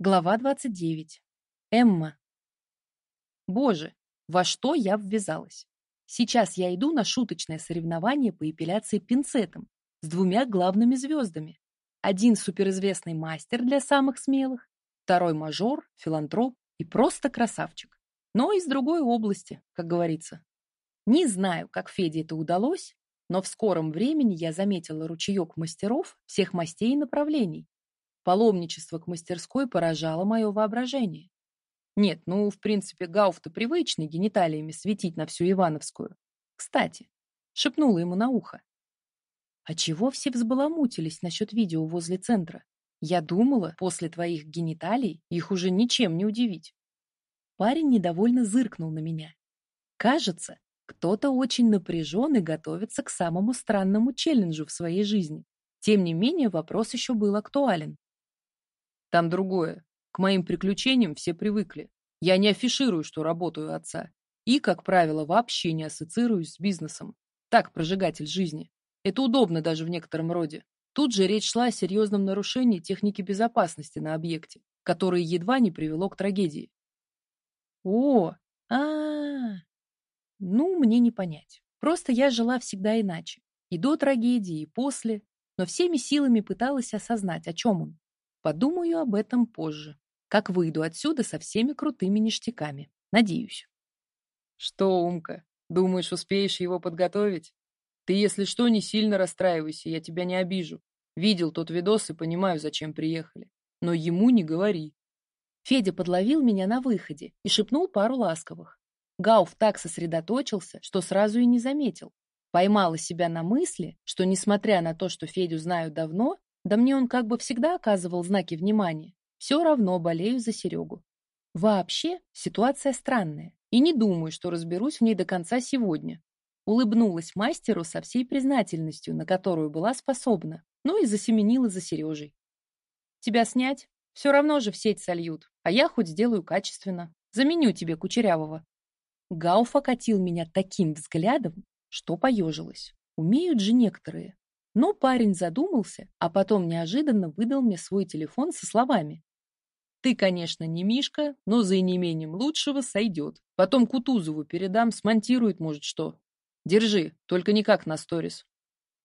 Глава 29. Эмма. Боже, во что я ввязалась? Сейчас я иду на шуточное соревнование по эпиляции пинцетом с двумя главными звездами. Один суперизвестный мастер для самых смелых, второй мажор, филантроп и просто красавчик. Но из другой области, как говорится. Не знаю, как Феде это удалось, но в скором времени я заметила ручеек мастеров всех мастей и направлений, Паломничество к мастерской поражало мое воображение. Нет, ну, в принципе, Гауф-то привычный гениталиями светить на всю Ивановскую. Кстати, шепнула ему на ухо. А чего все взбаламутились насчет видео возле центра? Я думала, после твоих гениталий их уже ничем не удивить. Парень недовольно зыркнул на меня. Кажется, кто-то очень напряжен и готовится к самому странному челленджу в своей жизни. Тем не менее, вопрос еще был актуален. Там другое. К моим приключениям все привыкли. Я не афиширую, что работаю отца. И, как правило, вообще не ассоциируюсь с бизнесом. Так, прожигатель жизни. Это удобно даже в некотором роде. Тут же речь шла о серьезном нарушении техники безопасности на объекте, которое едва не привело к трагедии. О, а, -а, -а. Ну, мне не понять. Просто я жила всегда иначе. И до трагедии, и после. Но всеми силами пыталась осознать, о чем он. Подумаю об этом позже, как выйду отсюда со всеми крутыми ништяками. Надеюсь. Что, Умка, думаешь, успеешь его подготовить? Ты, если что, не сильно расстраивайся, я тебя не обижу. Видел тот видос и понимаю, зачем приехали. Но ему не говори. Федя подловил меня на выходе и шепнул пару ласковых. Гауф так сосредоточился, что сразу и не заметил. Поймала себя на мысли, что, несмотря на то, что Федю знаю давно, да мне он как бы всегда оказывал знаки внимания. Все равно болею за Серегу. Вообще, ситуация странная. И не думаю, что разберусь в ней до конца сегодня. Улыбнулась мастеру со всей признательностью, на которую была способна, ну и засеменила за Сережей. Тебя снять? Все равно же в сеть сольют, а я хоть сделаю качественно. Заменю тебе кучерявого. Гауф окатил меня таким взглядом, что поежилась. Умеют же некоторые. Но парень задумался, а потом неожиданно выдал мне свой телефон со словами. «Ты, конечно, не Мишка, но за неимением лучшего сойдет. Потом Кутузову передам, смонтирует, может, что. Держи, только никак на сторис».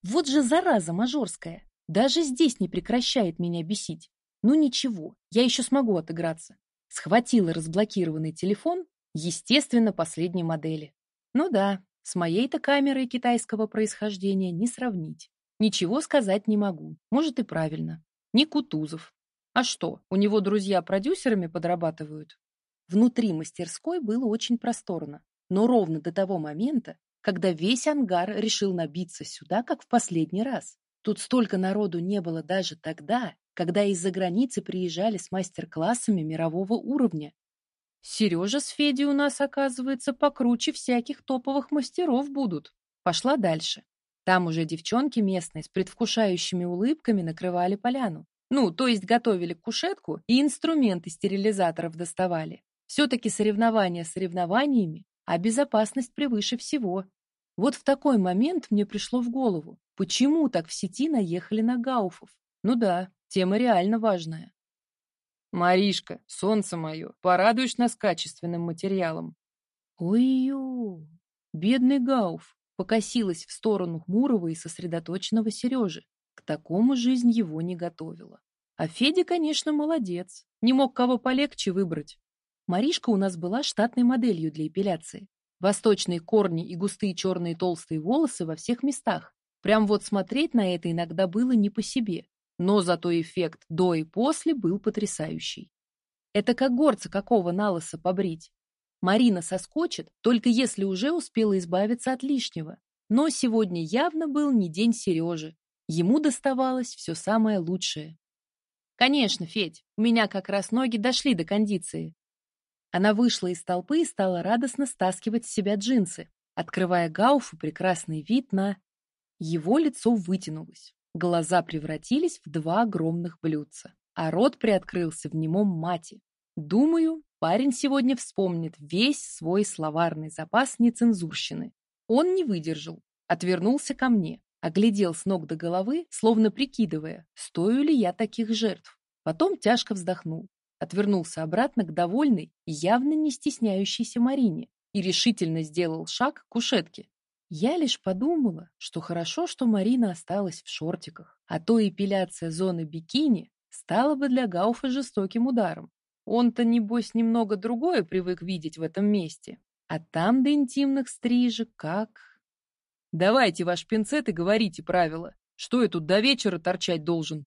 Вот же зараза мажорская. Даже здесь не прекращает меня бесить. Ну ничего, я еще смогу отыграться. Схватила разблокированный телефон, естественно, последней модели. Ну да, с моей-то камерой китайского происхождения не сравнить. Ничего сказать не могу. Может и правильно. Не Кутузов. А что, у него друзья продюсерами подрабатывают? Внутри мастерской было очень просторно, но ровно до того момента, когда весь ангар решил набиться сюда, как в последний раз. Тут столько народу не было даже тогда, когда из-за границы приезжали с мастер-классами мирового уровня. Сережа с Федей у нас, оказывается, покруче всяких топовых мастеров будут. Пошла дальше. Там уже девчонки местные с предвкушающими улыбками накрывали поляну. Ну, то есть готовили кушетку и инструменты стерилизаторов доставали. Все-таки соревнования соревнованиями, а безопасность превыше всего. Вот в такой момент мне пришло в голову, почему так в сети наехали на гауфов. Ну да, тема реально важная. Маришка, солнце мое, порадуешь нас качественным материалом. Ой-ё, бедный гауф, покосилась в сторону хмурого и сосредоточенного Сережи. К такому жизнь его не готовила. А Федя, конечно, молодец. Не мог кого полегче выбрать. Маришка у нас была штатной моделью для эпиляции. Восточные корни и густые черные толстые волосы во всех местах. Прям вот смотреть на это иногда было не по себе. Но зато эффект до и после был потрясающий. Это как горца какого налоса побрить. Марина соскочит, только если уже успела избавиться от лишнего. Но сегодня явно был не день Сережи. Ему доставалось все самое лучшее. «Конечно, Федь, у меня как раз ноги дошли до кондиции». Она вышла из толпы и стала радостно стаскивать с себя джинсы, открывая Гауфу прекрасный вид на... Его лицо вытянулось, глаза превратились в два огромных блюдца, а рот приоткрылся в немом мате. Думаю, Парень сегодня вспомнит весь свой словарный запас нецензурщины. Он не выдержал, отвернулся ко мне, оглядел с ног до головы, словно прикидывая, стою ли я таких жертв. Потом тяжко вздохнул. отвернулся обратно к довольной и явно не стесняющейся Марине и решительно сделал шаг к кушетке. Я лишь подумала, что хорошо, что Марина осталась в шортиках, а то эпиляция зоны бикини стала бы для Гауфа жестоким ударом. Он-то, небось, немного другое привык видеть в этом месте. А там до интимных стрижек как... Давайте ваш пинцет и говорите правила. Что я тут до вечера торчать должен?